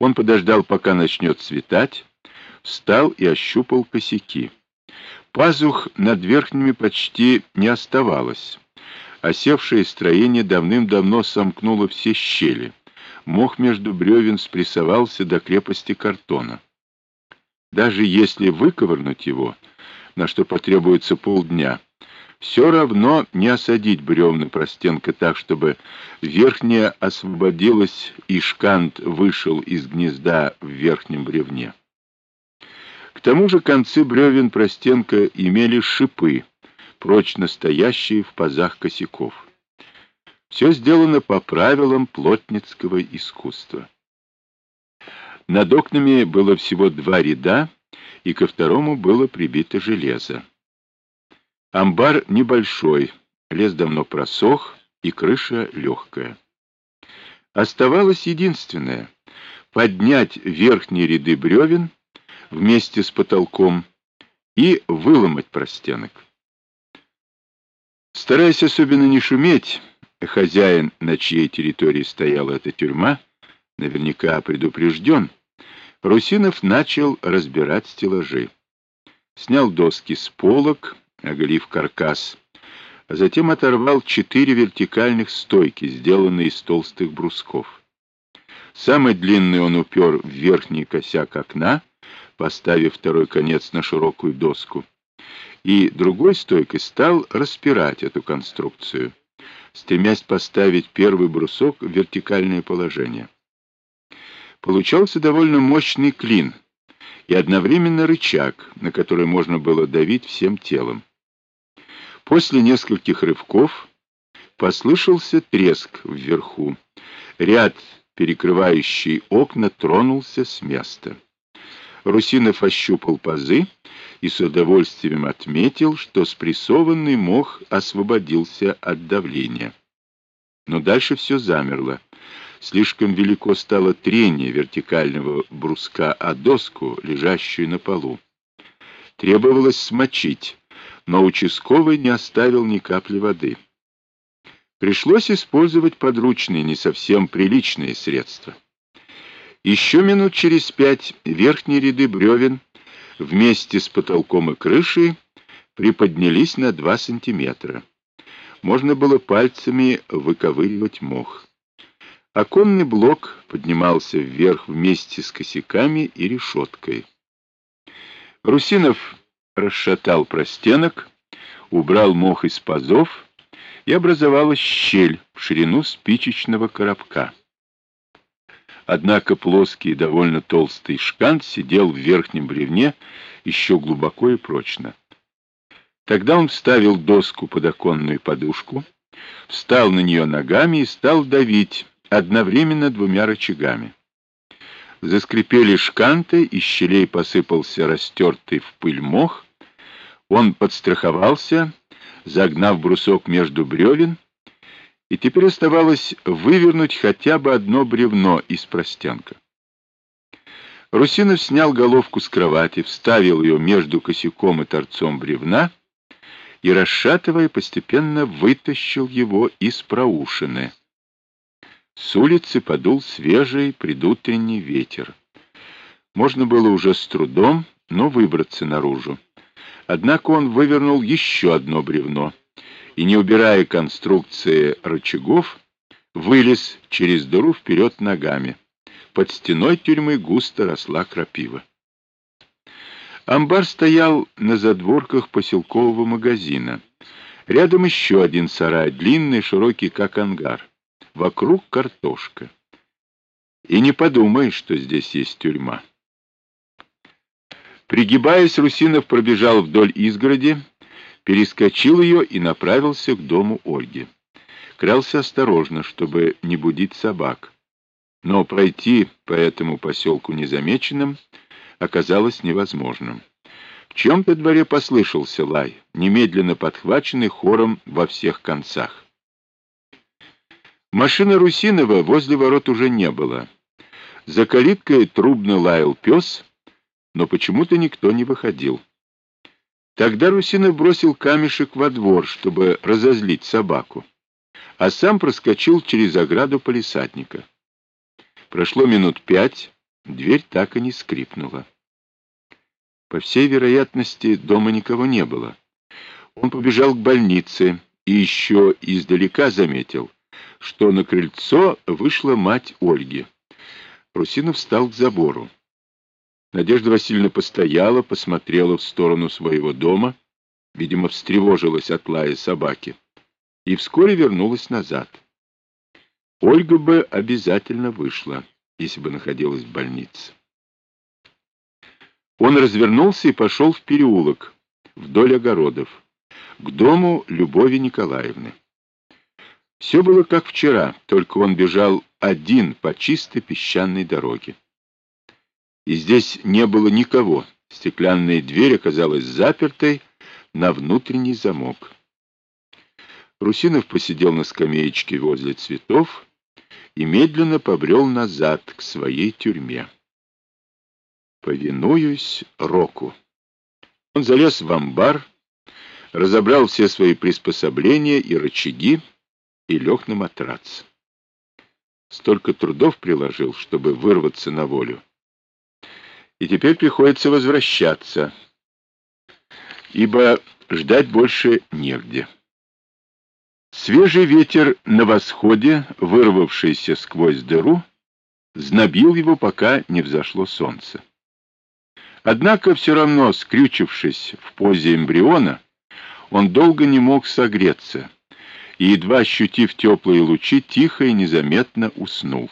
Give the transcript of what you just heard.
Он подождал, пока начнет светать, встал и ощупал косяки. Пазух над верхними почти не оставалось. Осевшее строение давным-давно сомкнуло все щели. Мох между бревен спрессовался до крепости картона. Даже если выковырнуть его, на что потребуется полдня, все равно не осадить бревна простенка так, чтобы верхняя освободилась и шкант вышел из гнезда в верхнем бревне. К тому же концы бревен простенка имели шипы, прочно стоящие в пазах косяков. Все сделано по правилам плотницкого искусства. Над окнами было всего два ряда, и ко второму было прибито железо. Амбар небольшой, лес давно просох, и крыша легкая. Оставалось единственное — поднять верхние ряды бревен вместе с потолком и выломать простенок. Стараясь особенно не шуметь, хозяин, на чьей территории стояла эта тюрьма, наверняка предупрежден, Русинов начал разбирать стеллажи. Снял доски с полок, оголив каркас, а затем оторвал четыре вертикальных стойки, сделанные из толстых брусков. Самый длинный он упер в верхний косяк окна, поставив второй конец на широкую доску и другой стойкой стал распирать эту конструкцию, стремясь поставить первый брусок в вертикальное положение. Получался довольно мощный клин и одновременно рычаг, на который можно было давить всем телом. После нескольких рывков послышался треск вверху. Ряд, перекрывающий окна, тронулся с места. Русинов ощупал пазы и с удовольствием отметил, что спрессованный мох освободился от давления. Но дальше все замерло. Слишком велико стало трение вертикального бруска о доску, лежащую на полу. Требовалось смочить, но участковый не оставил ни капли воды. Пришлось использовать подручные, не совсем приличные средства. Еще минут через пять верхние ряды бревен вместе с потолком и крышей приподнялись на два сантиметра. Можно было пальцами выковыривать мох. Оконный блок поднимался вверх вместе с косяками и решеткой. Русинов расшатал простенок, убрал мох из пазов, и образовалась щель в ширину спичечного коробка. Однако плоский и довольно толстый шкант сидел в верхнем бревне еще глубоко и прочно. Тогда он вставил доску под оконную подушку, встал на нее ногами и стал давить одновременно двумя рычагами. Заскрипели шканты, из щелей посыпался растертый в пыль мох. Он подстраховался, загнав брусок между бревен, и теперь оставалось вывернуть хотя бы одно бревно из простенка. Русинов снял головку с кровати, вставил ее между косяком и торцом бревна и, расшатывая, постепенно вытащил его из проушины. С улицы подул свежий предутренний ветер. Можно было уже с трудом, но выбраться наружу. Однако он вывернул еще одно бревно — и, не убирая конструкции рычагов, вылез через дыру вперед ногами. Под стеной тюрьмы густо росла крапива. Амбар стоял на задворках поселкового магазина. Рядом еще один сарай, длинный, широкий, как ангар. Вокруг картошка. И не подумай, что здесь есть тюрьма. Пригибаясь, Русинов пробежал вдоль изгороди, перескочил ее и направился к дому Ольги. Крался осторожно, чтобы не будить собак. Но пройти по этому поселку незамеченным оказалось невозможным. В чем-то дворе послышался лай, немедленно подхваченный хором во всех концах. Машины Русинова возле ворот уже не было. За калиткой трубно лаял пес, но почему-то никто не выходил. Тогда Русинов бросил камешек во двор, чтобы разозлить собаку, а сам проскочил через ограду полисадника. Прошло минут пять, Дверь так и не скрипнула. По всей вероятности, дома никого не было. Он побежал к больнице и еще издалека заметил, что на крыльцо вышла мать Ольги. Русинов встал к забору. Надежда Васильевна постояла, посмотрела в сторону своего дома, видимо, встревожилась от лая собаки, и вскоре вернулась назад. Ольга бы обязательно вышла, если бы находилась в больнице. Он развернулся и пошел в переулок, вдоль огородов, к дому Любови Николаевны. Все было как вчера, только он бежал один по чистой песчаной дороге. И здесь не было никого. Стеклянная дверь оказалась запертой на внутренний замок. Русинов посидел на скамеечке возле цветов и медленно побрел назад к своей тюрьме. Повинуюсь Року. Он залез в амбар, разобрал все свои приспособления и рычаги и лег на матрац. Столько трудов приложил, чтобы вырваться на волю. И теперь приходится возвращаться, ибо ждать больше негде. Свежий ветер на восходе, вырвавшийся сквозь дыру, знобил его, пока не взошло солнце. Однако все равно, скрючившись в позе эмбриона, он долго не мог согреться и, едва ощутив теплые лучи, тихо и незаметно уснул.